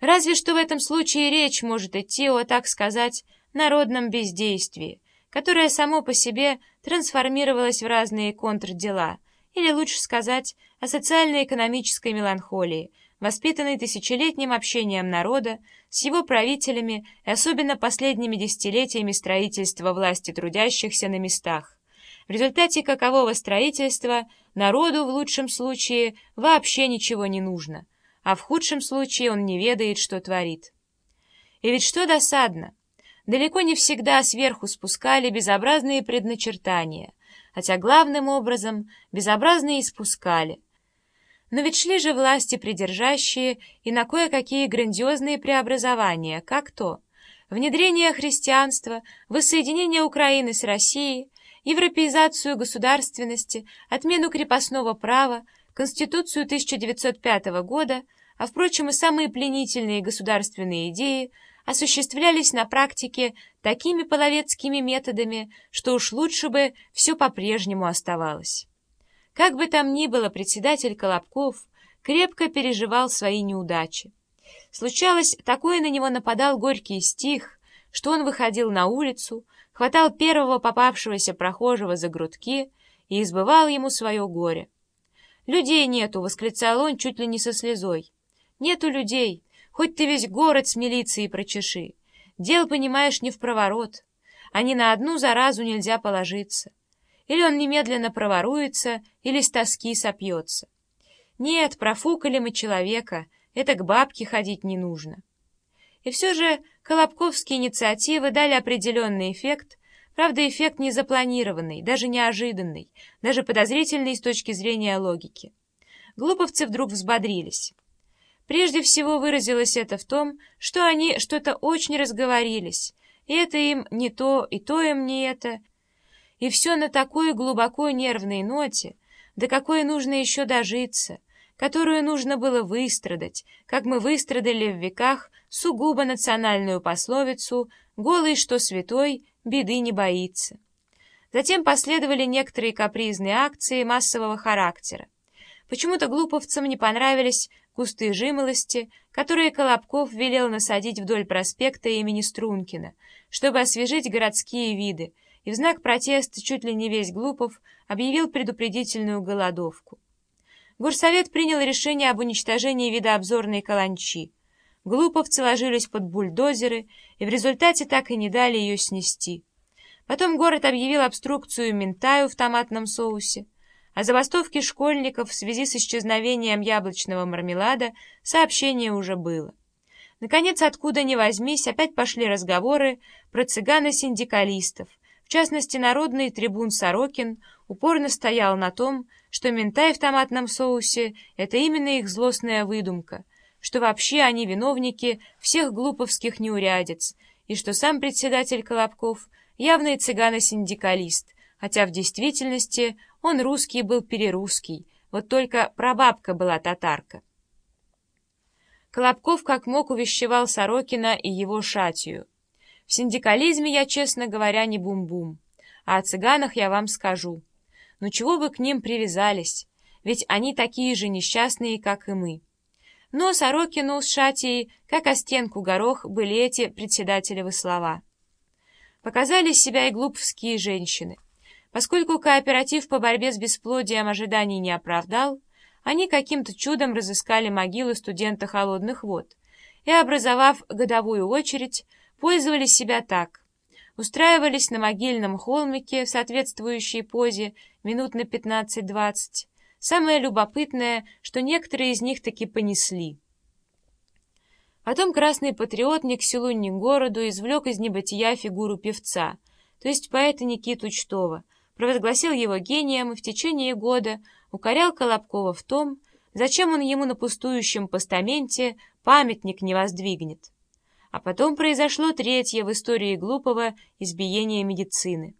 Разве что в этом случае речь может идти о, так сказать, народном бездействии, которое само по себе трансформировалось в разные контрдела, или лучше сказать, о социально-экономической меланхолии, воспитанной тысячелетним общением народа с его правителями и особенно последними десятилетиями строительства власти трудящихся на местах, в результате какового строительства народу в лучшем случае вообще ничего не нужно, а в худшем случае он не ведает, что творит. И ведь что досадно, далеко не всегда сверху спускали безобразные предначертания, хотя главным образом безобразные и спускали – но ведь шли же власти придержащие и на кое-какие грандиозные преобразования, как то внедрение христианства, воссоединение Украины с Россией, европеизацию государственности, отмену крепостного права, Конституцию 1905 года, а, впрочем, и самые пленительные государственные идеи осуществлялись на практике такими половецкими методами, что уж лучше бы все по-прежнему оставалось. Как бы там ни было, председатель Колобков крепко переживал свои неудачи. Случалось, такое на него нападал горький стих, что он выходил на улицу, хватал первого попавшегося прохожего за грудки и избывал ему свое горе. «Людей нету!» — восклицал он чуть ли не со слезой. «Нету людей! Хоть ты весь город с милицией прочеши! Дел, понимаешь, не в проворот, а ни на одну заразу нельзя положиться. Или он немедленно проворуется, или с тоски сопьется. Нет, профукали мы человека, это к бабке ходить не нужно. И все же колобковские инициативы дали определенный эффект, правда, эффект не запланированный, даже неожиданный, даже подозрительный с точки зрения логики. Глуповцы вдруг взбодрились. Прежде всего выразилось это в том, что они что-то очень разговорились, и это им не то, и то им не это, и все на такой глубоко нервной ноте, до какой нужно еще дожиться, которую нужно было выстрадать, как мы выстрадали в веках сугубо национальную пословицу «голый, что святой, беды не боится». Затем последовали некоторые капризные акции массового характера. Почему-то глуповцам не понравились кусты жимолости, которые Колобков велел насадить вдоль проспекта имени Стрункина, чтобы освежить городские виды, и в знак протеста чуть ли не весь Глупов объявил предупредительную голодовку. Горсовет принял решение об уничтожении видообзорной каланчи. Глуповцы ложились под бульдозеры и в результате так и не дали ее снести. Потом город объявил обструкцию Ментаю в томатном соусе. О забастовке школьников в связи с исчезновением яблочного мармелада сообщение уже было. Наконец, откуда ни возьмись, опять пошли разговоры про цыган-синдикалистов, в частности, народный трибун Сорокин упорно стоял на том, что ментай в томатном соусе — это именно их злостная выдумка, что вообще они виновники всех глуповских неурядиц, и что сам председатель Колобков — явный цыгано-синдикалист, хотя в действительности он русский был перерусский, вот только прабабка была татарка. Колобков как мог увещевал Сорокина и его шатию. В синдикализме я, честно говоря, не бум-бум. А о цыганах я вам скажу. Ну чего вы к ним привязались? Ведь они такие же несчастные, как и мы. Но Сорокину с Шатией, как о стенку горох, были эти председателевы слова. Показали себя и глуповские женщины. Поскольку кооператив по борьбе с бесплодием ожиданий не оправдал, они каким-то чудом разыскали могилу студента холодных вод и, образовав годовую очередь, пользовали себя так. Устраивались на могильном холмике в соответствующей позе минут на 15-20. Самое любопытное, что некоторые из них таки понесли. Потом красный патриот ни селу, ни городу извлек из небытия фигуру певца, то есть поэта Никиту Чтова, провозгласил его гением и в течение года укорял Колобкова в том, зачем он ему на пустующем постаменте памятник не воздвигнет. А потом произошло третье в истории глупого избиения медицины.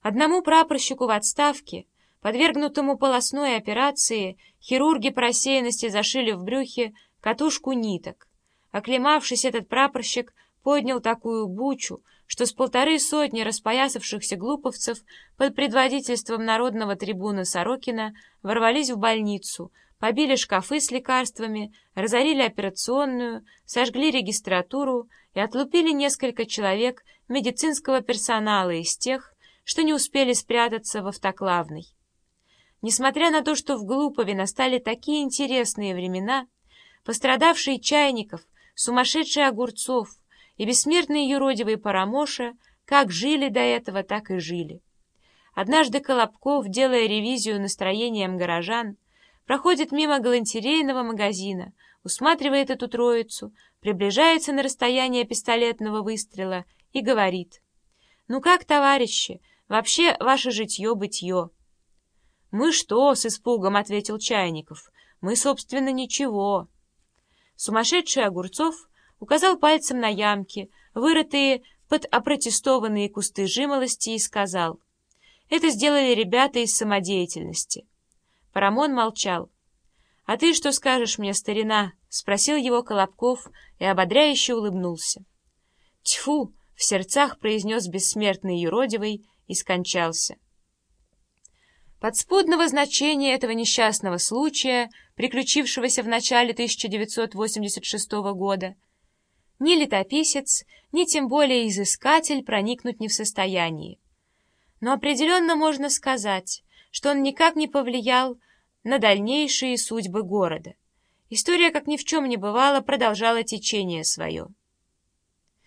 Одному прапорщику в отставке, подвергнутому полостной операции, хирурги по рассеянности зашили в брюхе катушку ниток. Оклемавшись, этот прапорщик поднял такую бучу, что с полторы сотни распоясавшихся глуповцев под предводительством народного трибуна Сорокина ворвались в больницу, побили шкафы с лекарствами, разорили операционную, сожгли регистратуру и отлупили несколько человек медицинского персонала из тех, что не успели спрятаться в автоклавной. Несмотря на то, что в Глупове настали такие интересные времена, пострадавшие Чайников, сумасшедшие Огурцов и бессмертные юродивые Парамоша как жили до этого, так и жили. Однажды Колобков, делая ревизию настроением горожан, проходит мимо галантерейного магазина, усматривает эту троицу, приближается на расстояние пистолетного выстрела и говорит. «Ну как, товарищи, вообще ваше житье-бытье?» «Мы что?» — с испугом ответил Чайников. «Мы, собственно, ничего». Сумасшедший Огурцов указал пальцем на ямки, вырытые под опротестованные кусты жимолости, и сказал. «Это сделали ребята из самодеятельности». Парамон молчал. «А ты что скажешь мне, старина?» — спросил его Колобков и ободряюще улыбнулся. «Тьфу!» — в сердцах произнес бессмертный юродивый и скончался. Подспудного значения этого несчастного случая, приключившегося в начале 1986 года, ни летописец, ни тем более изыскатель проникнуть не в состоянии. Но определенно можно сказать, что он никак не повлиял на дальнейшие судьбы города. История, как ни в чем не бывало, продолжала течение свое.